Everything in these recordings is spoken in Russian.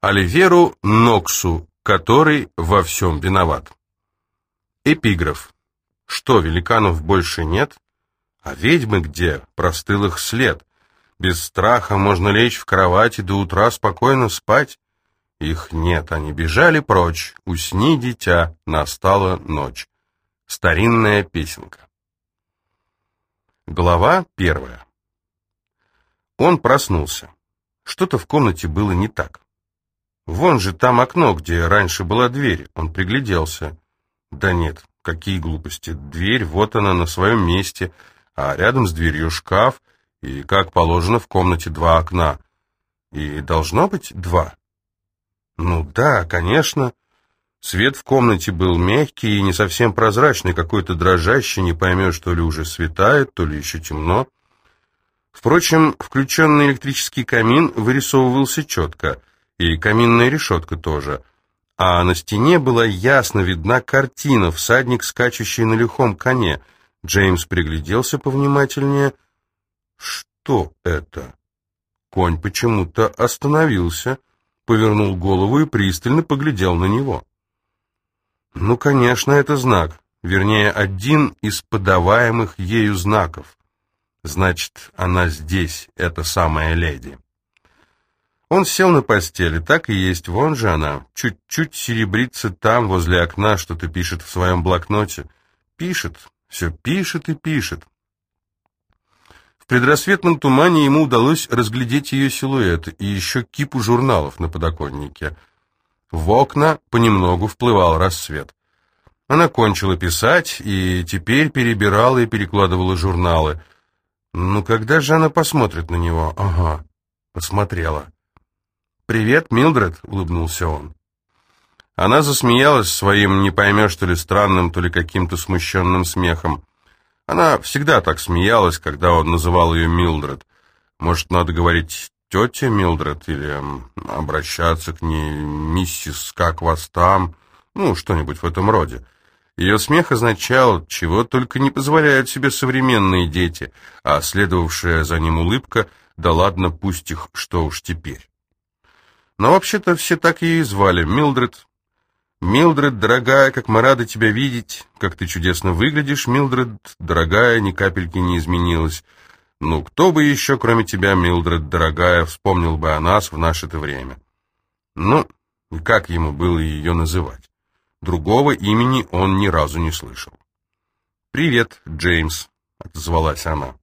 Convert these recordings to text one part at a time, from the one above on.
Оливеру Ноксу, который во всем виноват. Эпиграф. Что, великанов больше нет? А ведьмы где? Простыл их след. Без страха можно лечь в кровати до утра спокойно спать. Их нет, они бежали прочь. Усни, дитя, настала ночь. Старинная песенка. Глава первая. Он проснулся. Что-то в комнате было не так. Вон же там окно, где раньше была дверь. Он пригляделся. Да нет, какие глупости. Дверь, вот она на своем месте, а рядом с дверью шкаф, и, как положено, в комнате два окна. И должно быть два. Ну да, конечно. Свет в комнате был мягкий и не совсем прозрачный, какой-то дрожащий, не поймешь, то ли уже светает, то ли еще темно. Впрочем, включенный электрический камин вырисовывался четко, и каминная решетка тоже. А на стене была ясно видна картина, всадник, скачущий на лихом коне. Джеймс пригляделся повнимательнее. Что это? Конь почему-то остановился, повернул голову и пристально поглядел на него. Ну, конечно, это знак, вернее, один из подаваемых ею знаков. Значит, она здесь, эта самая леди. Он сел на постели, так и есть, вон же она, чуть-чуть серебрится там, возле окна, что-то пишет в своем блокноте. Пишет, все пишет и пишет. В предрассветном тумане ему удалось разглядеть ее силуэт и еще кипу журналов на подоконнике. В окна понемногу вплывал рассвет. Она кончила писать и теперь перебирала и перекладывала журналы — ну, когда же она посмотрит на него? Ага, посмотрела. «Привет, Милдред», — улыбнулся он. Она засмеялась своим, не поймешь, то ли странным, то ли каким-то смущенным смехом. Она всегда так смеялась, когда он называл ее Милдред. Может, надо говорить «тетя Милдред» или обращаться к ней «миссис, как вас там?» Ну, что-нибудь в этом роде. Ее смех означал, чего только не позволяют себе современные дети, а следовавшая за ним улыбка, да ладно, пусть их, что уж теперь. Но вообще-то все так ее и звали, Милдред. Милдред, дорогая, как мы рады тебя видеть, как ты чудесно выглядишь, Милдред, дорогая, ни капельки не изменилась. Ну, кто бы еще, кроме тебя, Милдред, дорогая, вспомнил бы о нас в наше-то время? Ну, как ему было ее называть? Другого имени он ни разу не слышал. «Привет, Джеймс», — отозвалась она.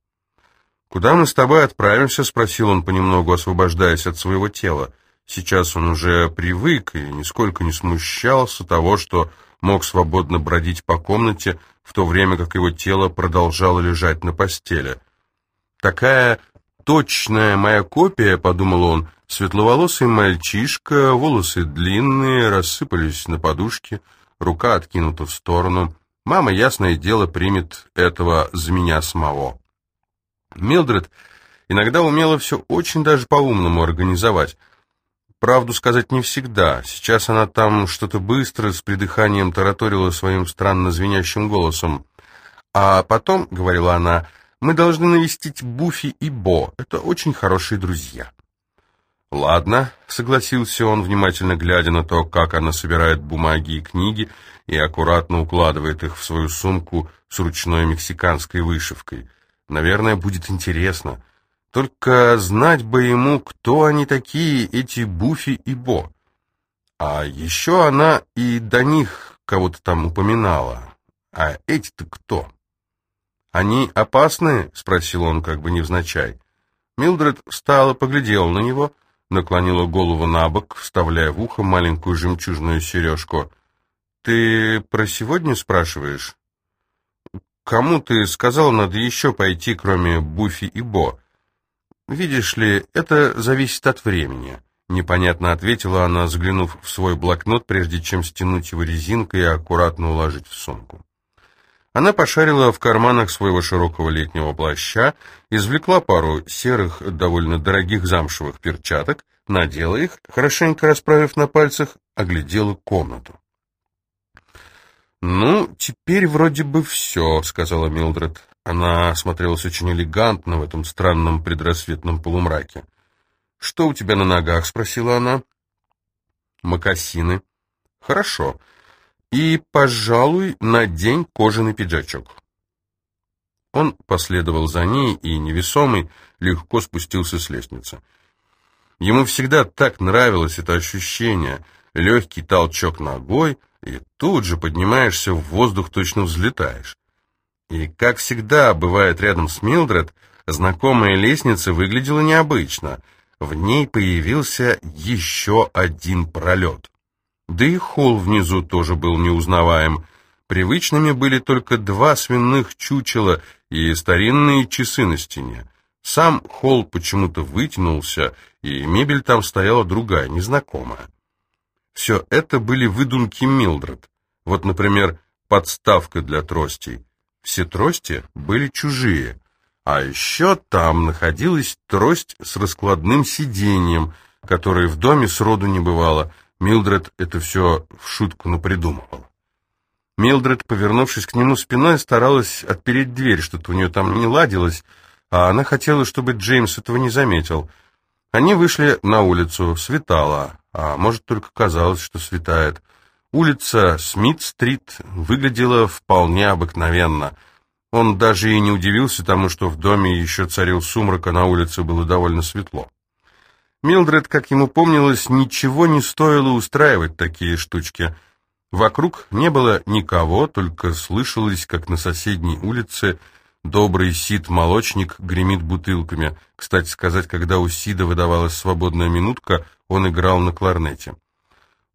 «Куда мы с тобой отправимся?» — спросил он, понемногу освобождаясь от своего тела. Сейчас он уже привык и нисколько не смущался того, что мог свободно бродить по комнате, в то время как его тело продолжало лежать на постели. Такая точная моя копия, — подумал он, — светловолосый мальчишка, волосы длинные, рассыпались на подушке, рука откинута в сторону. Мама, ясное дело, примет этого за меня самого. Милдред иногда умела все очень даже по-умному организовать. Правду сказать не всегда. Сейчас она там что-то быстро с придыханием тараторила своим странно звенящим голосом. А потом, — говорила она, — мы должны навестить Буфи и Бо. Это очень хорошие друзья». «Ладно», — согласился он, внимательно глядя на то, как она собирает бумаги и книги и аккуратно укладывает их в свою сумку с ручной мексиканской вышивкой. «Наверное, будет интересно. Только знать бы ему, кто они такие, эти Буфи и Бо. А еще она и до них кого-то там упоминала. А эти-то кто?» «Они опасны?» — спросил он как бы невзначай. Милдред встала, поглядела на него, наклонила голову на бок, вставляя в ухо маленькую жемчужную сережку. «Ты про сегодня спрашиваешь?» «Кому ты сказал, надо еще пойти, кроме Буфи и Бо?» «Видишь ли, это зависит от времени», — непонятно ответила она, взглянув в свой блокнот, прежде чем стянуть его резинкой и аккуратно уложить в сумку. Она пошарила в карманах своего широкого летнего плаща, извлекла пару серых, довольно дорогих замшевых перчаток, надела их, хорошенько расправив на пальцах, оглядела комнату. «Ну, теперь вроде бы все», — сказала Милдред. Она смотрелась очень элегантно в этом странном предрассветном полумраке. «Что у тебя на ногах?» — спросила она. мокасины. Хорошо. И, пожалуй, надень кожаный пиджачок. Он последовал за ней и, невесомый, легко спустился с лестницы. Ему всегда так нравилось это ощущение. Легкий толчок ногой, и тут же поднимаешься в воздух, точно взлетаешь. И, как всегда бывает рядом с Милдред, знакомая лестница выглядела необычно. В ней появился еще один пролет. Да и холл внизу тоже был неузнаваем. Привычными были только два свиных чучела и старинные часы на стене. Сам холл почему-то вытянулся, и мебель там стояла другая, незнакомая. Все это были выдумки Милдред. Вот, например, подставка для тростей. Все трости были чужие. А еще там находилась трость с раскладным сиденьем, которой в доме сроду не бывало. Милдред это все в шутку напридумывала. Милдред, повернувшись к нему спиной, старалась отпереть дверь, что-то у нее там не ладилось, а она хотела, чтобы Джеймс этого не заметил. Они вышли на улицу, светало, а может, только казалось, что светает. Улица Смит-стрит выглядела вполне обыкновенно. Он даже и не удивился тому, что в доме еще царил сумрак, а на улице было довольно светло. Милдред, как ему помнилось, ничего не стоило устраивать такие штучки. Вокруг не было никого, только слышалось, как на соседней улице добрый Сид-молочник гремит бутылками. Кстати сказать, когда у Сида выдавалась свободная минутка, он играл на кларнете.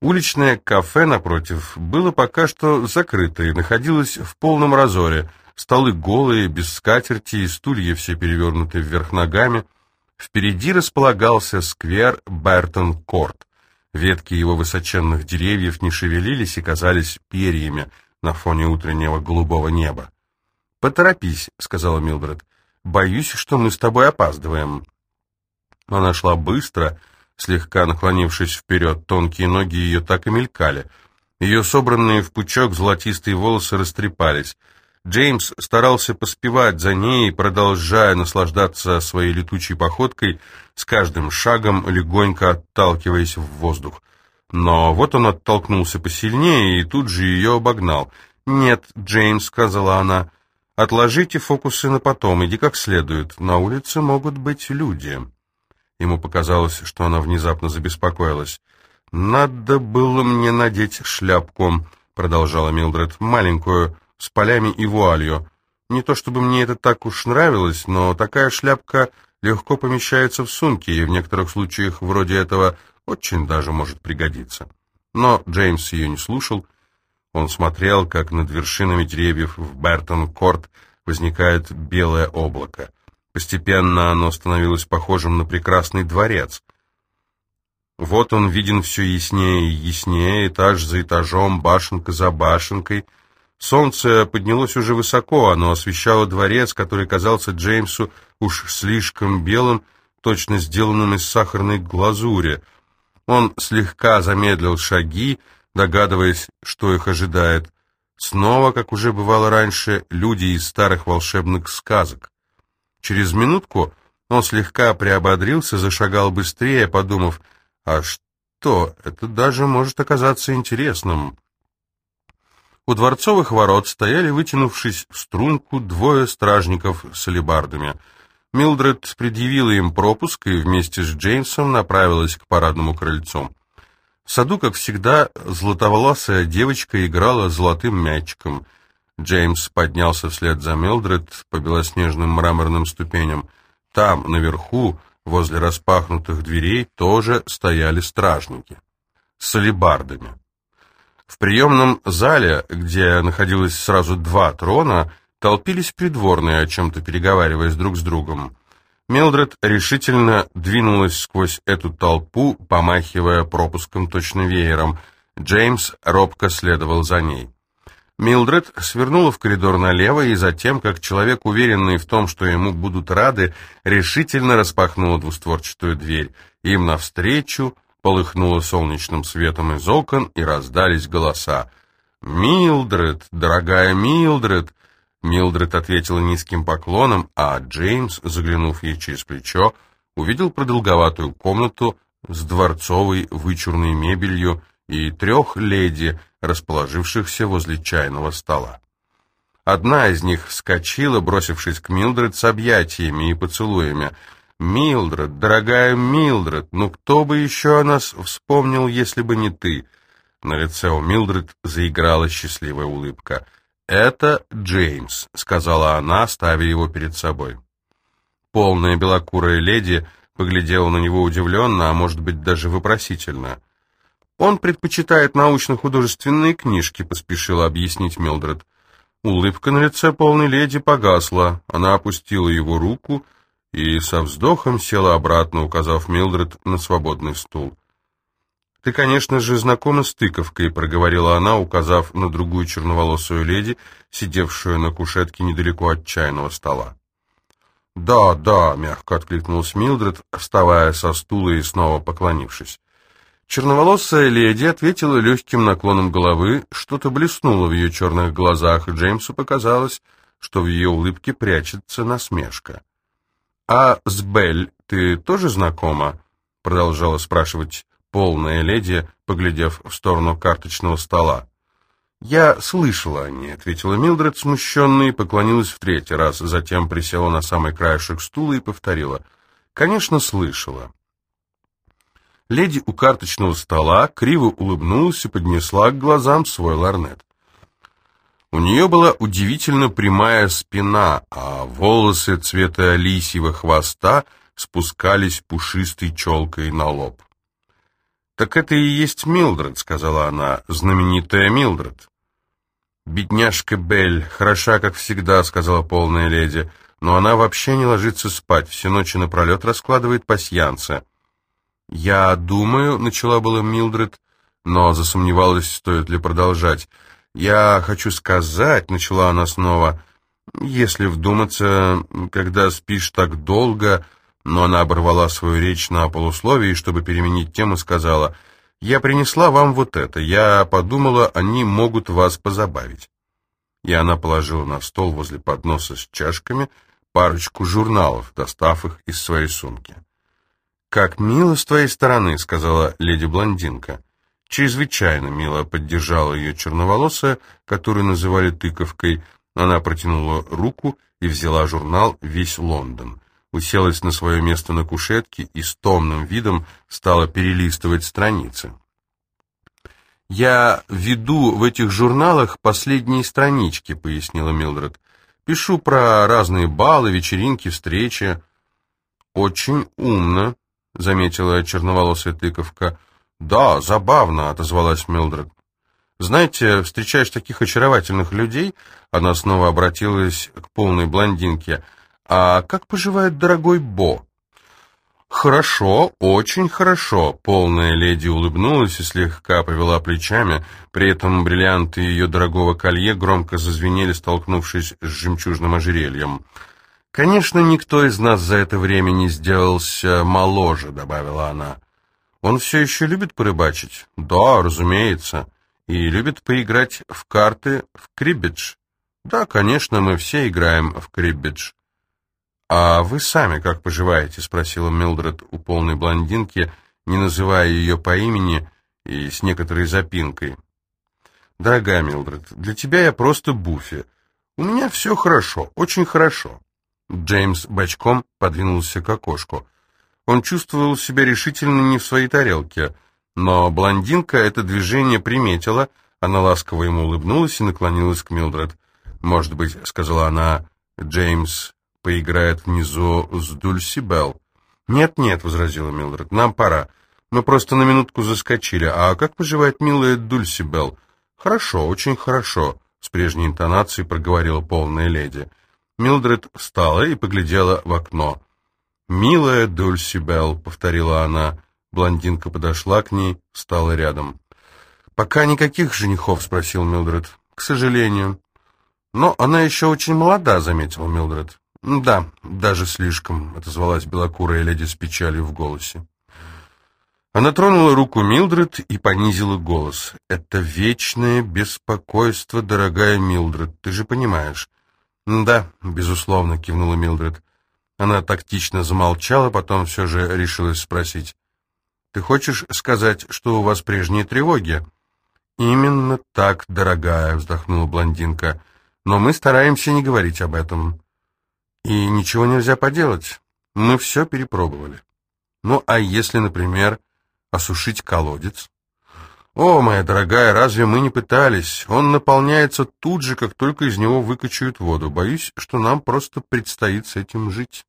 Уличное кафе, напротив, было пока что закрыто и находилось в полном разоре. Столы голые, без скатерти, и стулья все перевернуты вверх ногами. Впереди располагался сквер Бертон-Корт. Ветки его высоченных деревьев не шевелились и казались перьями на фоне утреннего голубого неба. «Поторопись», — сказала Милдред. «Боюсь, что мы с тобой опаздываем». Она шла быстро, слегка наклонившись вперед, тонкие ноги ее так и мелькали. Ее собранные в пучок золотистые волосы растрепались. Джеймс старался поспевать за ней, продолжая наслаждаться своей летучей походкой, с каждым шагом легонько отталкиваясь в воздух. Но вот он оттолкнулся посильнее и тут же ее обогнал. «Нет, Джеймс», — сказала она, — «отложите фокусы на потом, иди как следует. На улице могут быть люди». Ему показалось, что она внезапно забеспокоилась. «Надо было мне надеть шляпку», — продолжала Милдред, — «маленькую, с полями и вуалью. Не то чтобы мне это так уж нравилось, но такая шляпка легко помещается в сумке, и в некоторых случаях вроде этого очень даже может пригодиться. Но Джеймс ее не слушал. Он смотрел, как над вершинами деревьев в Бертон-Корт возникает белое облако. Постепенно оно становилось похожим на прекрасный дворец. Вот он виден все яснее и яснее, этаж за этажом, башенка за башенкой — Солнце поднялось уже высоко, оно освещало дворец, который казался Джеймсу уж слишком белым, точно сделанным из сахарной глазури. Он слегка замедлил шаги, догадываясь, что их ожидает. Снова, как уже бывало раньше, люди из старых волшебных сказок. Через минутку он слегка приободрился, зашагал быстрее, подумав, а что, это даже может оказаться интересным. У дворцовых ворот стояли, вытянувшись в струнку, двое стражников с алебардами. Милдред предъявила им пропуск и вместе с Джеймсом направилась к парадному крыльцу. В саду, как всегда, златоволосая девочка играла золотым мячиком. Джеймс поднялся вслед за Милдред по белоснежным мраморным ступеням. Там, наверху, возле распахнутых дверей, тоже стояли стражники с алебардами. В приемном зале, где находилось сразу два трона, толпились придворные, о чем-то переговариваясь друг с другом. Милдред решительно двинулась сквозь эту толпу, помахивая пропуском точно веером. Джеймс робко следовал за ней. Милдред свернула в коридор налево и затем, как человек, уверенный в том, что ему будут рады, решительно распахнула двустворчатую дверь. Им навстречу полыхнуло солнечным светом из окон, и раздались голоса. «Милдред, дорогая Милдред!» Милдред ответила низким поклоном, а Джеймс, заглянув ей через плечо, увидел продолговатую комнату с дворцовой вычурной мебелью и трех леди, расположившихся возле чайного стола. Одна из них вскочила, бросившись к Милдред с объятиями и поцелуями. «Милдред, дорогая Милдред, ну кто бы еще о нас вспомнил, если бы не ты?» На лице у Милдред заиграла счастливая улыбка. «Это Джеймс», — сказала она, ставя его перед собой. Полная белокурая леди поглядела на него удивленно, а может быть даже вопросительно. «Он предпочитает научно-художественные книжки», — поспешила объяснить Милдред. Улыбка на лице полной леди погасла. Она опустила его руку и со вздохом села обратно, указав Милдред на свободный стул. «Ты, конечно же, знакома с тыковкой», — проговорила она, указав на другую черноволосую леди, сидевшую на кушетке недалеко от чайного стола. «Да, да», — мягко откликнулась Милдред, вставая со стула и снова поклонившись. Черноволосая леди ответила легким наклоном головы, что-то блеснуло в ее черных глазах, и Джеймсу показалось, что в ее улыбке прячется насмешка. «А с Белль ты тоже знакома?» — продолжала спрашивать полная леди, поглядев в сторону карточного стола. «Я слышала о ней», — ответила Милдред, смущенная, и поклонилась в третий раз, затем присела на самый краешек стула и повторила. «Конечно, слышала». Леди у карточного стола криво улыбнулась и поднесла к глазам свой ларнет. У нее была удивительно прямая спина, а волосы цвета лисьего хвоста спускались пушистой челкой на лоб. «Так это и есть Милдред», — сказала она, — «знаменитая Милдред». «Бедняжка Белль, хороша, как всегда», — сказала полная леди, — «но она вообще не ложится спать, все ночи напролет раскладывает пасьянцы». «Я думаю», — начала была Милдред, но засомневалась, стоит ли продолжать. «Я хочу сказать», — начала она снова, — «если вдуматься, когда спишь так долго...» Но она оборвала свою речь на полусловии, чтобы переменить тему, сказала, «Я принесла вам вот это. Я подумала, они могут вас позабавить». И она положила на стол возле подноса с чашками парочку журналов, достав их из своей сумки. «Как мило с твоей стороны», — сказала леди-блондинка. Чрезвычайно мило поддержала ее черноволосая, которую называли тыковкой. Она протянула руку и взяла журнал «Весь Лондон». Уселась на свое место на кушетке и с томным видом стала перелистывать страницы. «Я веду в этих журналах последние странички», — пояснила Милдред. «Пишу про разные балы, вечеринки, встречи». «Очень умно», — заметила черноволосая тыковка. «Да, забавно», — отозвалась Милдред. «Знаете, встречаешь таких очаровательных людей...» Она снова обратилась к полной блондинке. «А как поживает дорогой Бо?» «Хорошо, очень хорошо», — полная леди улыбнулась и слегка повела плечами, при этом бриллианты ее дорогого колье громко зазвенели, столкнувшись с жемчужным ожерельем. «Конечно, никто из нас за это время не сделался моложе», — добавила она. «Он все еще любит порыбачить?» «Да, разумеется. И любит поиграть в карты в криббидж?» «Да, конечно, мы все играем в криббидж». «А вы сами как поживаете?» — спросила Милдред у полной блондинки, не называя ее по имени и с некоторой запинкой. «Дорогая Милдред, для тебя я просто Буфи. У меня все хорошо, очень хорошо». Джеймс бочком подвинулся к окошку. Он чувствовал себя решительно не в своей тарелке, но блондинка это движение приметила, она ласково ему улыбнулась и наклонилась к Милдред. «Может быть, — сказала она, — Джеймс поиграет внизу с Дульси Белл?» «Нет-нет», — возразила Милдред, — «нам пора. Мы просто на минутку заскочили. А как поживает милая Дульси Белл?» «Хорошо, очень хорошо», — с прежней интонацией проговорила полная леди. Милдред встала и поглядела в окно. «Милая Дульси Белл», — повторила она. Блондинка подошла к ней, встала рядом. «Пока никаких женихов?» — спросил Милдред. «К сожалению». «Но она еще очень молода», — заметила Милдред. «Да, даже слишком», — отозвалась белокурая леди с печалью в голосе. Она тронула руку Милдред и понизила голос. «Это вечное беспокойство, дорогая Милдред, ты же понимаешь. «Да, безусловно», — кивнула Милдред. Она тактично замолчала, потом все же решилась спросить. Ты хочешь сказать, что у вас прежние тревоги?» «Именно так, дорогая», — вздохнула блондинка. «Но мы стараемся не говорить об этом. И ничего нельзя поделать. Мы все перепробовали. Ну, а если, например, осушить колодец?» «О, моя дорогая, разве мы не пытались? Он наполняется тут же, как только из него выкачают воду. Боюсь, что нам просто предстоит с этим жить».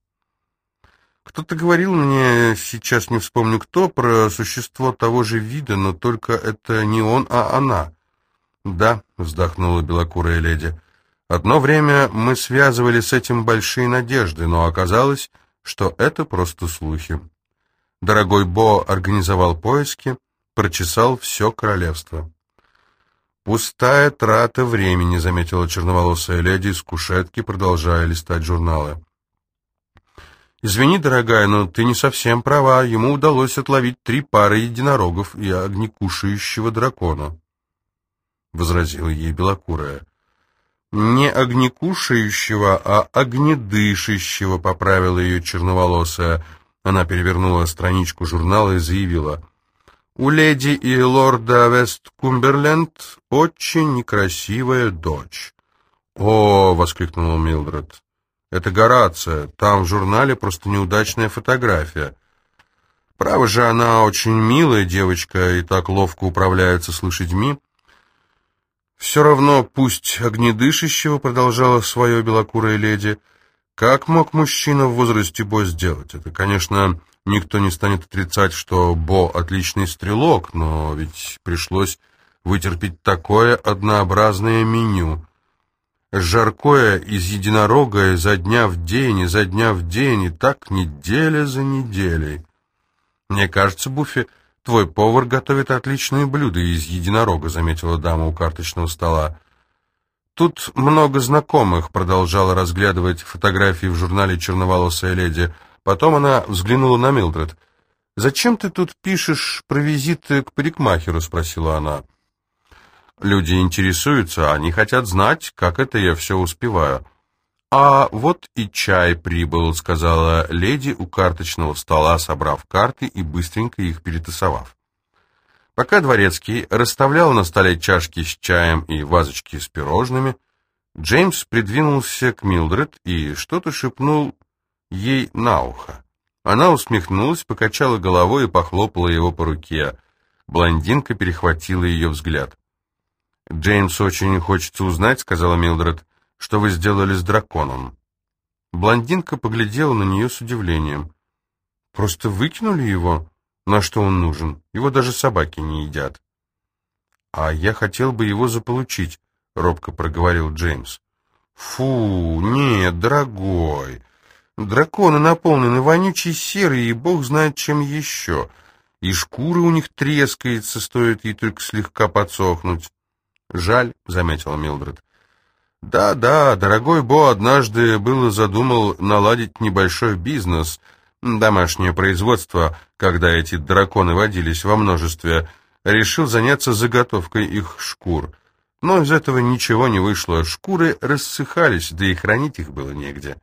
Кто-то говорил мне, сейчас не вспомню кто, про существо того же вида, но только это не он, а она. Да, вздохнула белокурая леди. Одно время мы связывали с этим большие надежды, но оказалось, что это просто слухи. Дорогой Бо организовал поиски, прочесал все королевство. «Пустая трата времени», — заметила черноволосая леди из кушетки, продолжая листать журналы. «Извини, дорогая, но ты не совсем права. Ему удалось отловить три пары единорогов и огнекушающего дракона», — возразила ей белокурая. «Не огнекушающего, а огнедышащего», — поправила ее черноволосая. Она перевернула страничку журнала и заявила. «У леди и лорда Вест-Кумберленд очень некрасивая дочь». «О!» — воскликнула Милдред. Это Горация. Там в журнале просто неудачная фотография. Право же, она очень милая девочка и так ловко управляется с лошадьми. Все равно, пусть огнедышащего, продолжала свое белокурая леди, как мог мужчина в возрасте Бо сделать? Это, конечно, никто не станет отрицать, что Бо отличный стрелок, но ведь пришлось вытерпеть такое однообразное меню. Жаркое из единорога изо дня в день, изо дня в день, и так неделя за неделей. Мне кажется, Буффи, твой повар готовит отличные блюда из единорога, заметила дама у карточного стола. Тут много знакомых, продолжала разглядывать фотографии в журнале «Черноволосая леди». Потом она взглянула на Милдред. «Зачем ты тут пишешь про визиты к парикмахеру?» — спросила она. Люди интересуются, они хотят знать, как это я все успеваю. «А вот и чай прибыл», — сказала леди у карточного стола, собрав карты и быстренько их перетасовав. Пока дворецкий расставлял на столе чашки с чаем и вазочки с пирожными, Джеймс придвинулся к Милдред и что-то шепнул ей на ухо. Она усмехнулась, покачала головой и похлопала его по руке. Блондинка перехватила ее взгляд. «Джеймс очень хочется узнать», — сказала Милдред, — «что вы сделали с драконом». Блондинка поглядела на нее с удивлением. «Просто выкинули его? На что он нужен? Его даже собаки не едят». «А я хотел бы его заполучить», — робко проговорил Джеймс. «Фу, нет, дорогой. Драконы наполнены вонючей серой, и бог знает чем еще. И шкура у них трескается, стоит ей только слегка подсохнуть». «Жаль», — заметила Милдред. «Да-да, дорогой Бо однажды было задумал наладить небольшой бизнес, домашнее производство, когда эти драконы водились во множестве, решил заняться заготовкой их шкур. Но из этого ничего не вышло, шкуры рассыхались, да и хранить их было негде».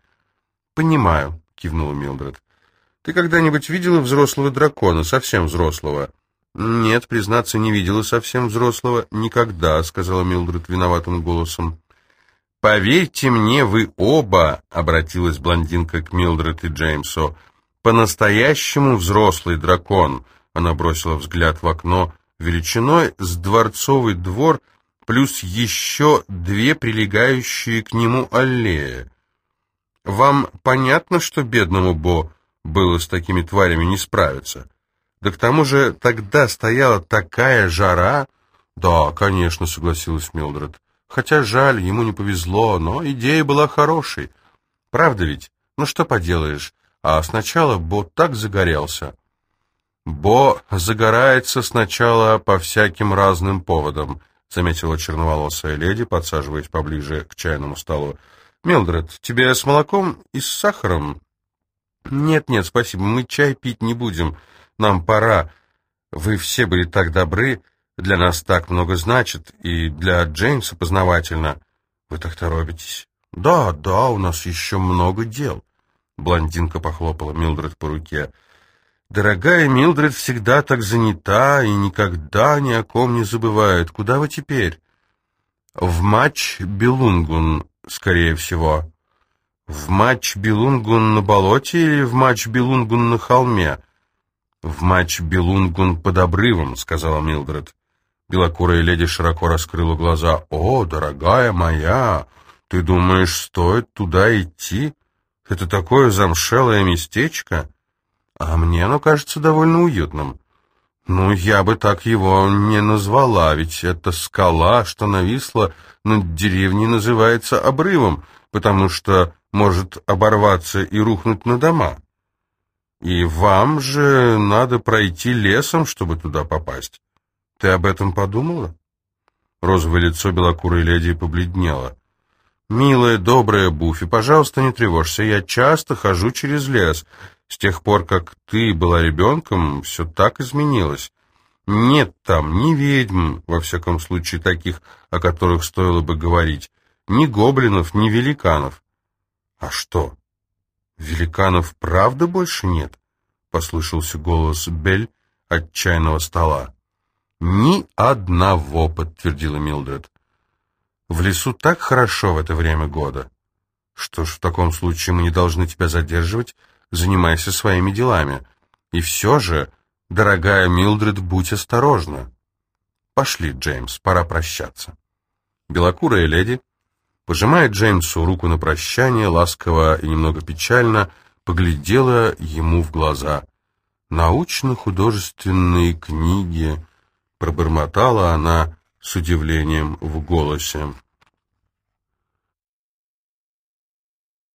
«Понимаю», — кивнула Милдред. «Ты когда-нибудь видела взрослого дракона, совсем взрослого?» «Нет, признаться, не видела совсем взрослого. Никогда», — сказала Милдред виноватым голосом. «Поверьте мне, вы оба», — обратилась блондинка к Милдред и Джеймсу, — «по-настоящему взрослый дракон», — она бросила взгляд в окно, величиной с дворцовый двор, плюс еще две прилегающие к нему аллеи. «Вам понятно, что бедному Бо было с такими тварями не справиться?» Да к тому же тогда стояла такая жара. Да, конечно, согласилась Милдред. Хотя жаль, ему не повезло, но идея была хорошей. Правда ведь? Ну что поделаешь? А сначала Бо так загорелся. Бо загорается сначала по всяким разным поводам, заметила черноволосая леди, подсаживаясь поближе к чайному столу. Милдред, тебе с молоком и с сахаром? Нет-нет, спасибо, мы чай пить не будем. Нам пора. Вы все были так добры, для нас так много значит, и для Джеймса познавательно. Вы так торопитесь. Да, да, у нас еще много дел. Блондинка похлопала Милдред по руке. Дорогая Милдред всегда так занята и никогда ни о ком не забывает. Куда вы теперь? В матч Белунгун, скорее всего. В матч Белунгун на болоте или в матч Белунгун на холме? В матч Белунгун под обрывом, сказала Милдред. Белокурая леди широко раскрыла глаза. «О, дорогая моя, ты думаешь, стоит туда идти? Это такое замшелое местечко?» А мне оно кажется довольно уютным. Ну, я бы так его не назвала, ведь эта скала, что нависла над деревней, называется обрывом, потому что может оборваться и рухнуть на дома. И вам же надо пройти лесом, чтобы туда попасть. Ты об этом подумала? Розовое лицо белокурой леди побледнело. «Милая, добрая Буфи, пожалуйста, не тревожься, я часто хожу через лес, с тех пор, как ты была ребенком, все так изменилось. Нет там ни ведьм, во всяком случае таких, о которых стоило бы говорить, ни гоблинов, ни великанов. А что? Великанов правда больше нет? Послышался голос Бель от чайного стола. Ни одного, подтвердила Милдред. В лесу так хорошо в это время года. Что ж, в таком случае мы не должны тебя задерживать занимайся своими делами. И все же, дорогая Милдред, будь осторожна. Пошли, Джеймс, пора прощаться. Белокурая леди пожимая Джеймсу руку на прощание, ласково и немного печально поглядела ему в глаза. «Научно-художественные книги», — пробормотала она с удивлением в голосе.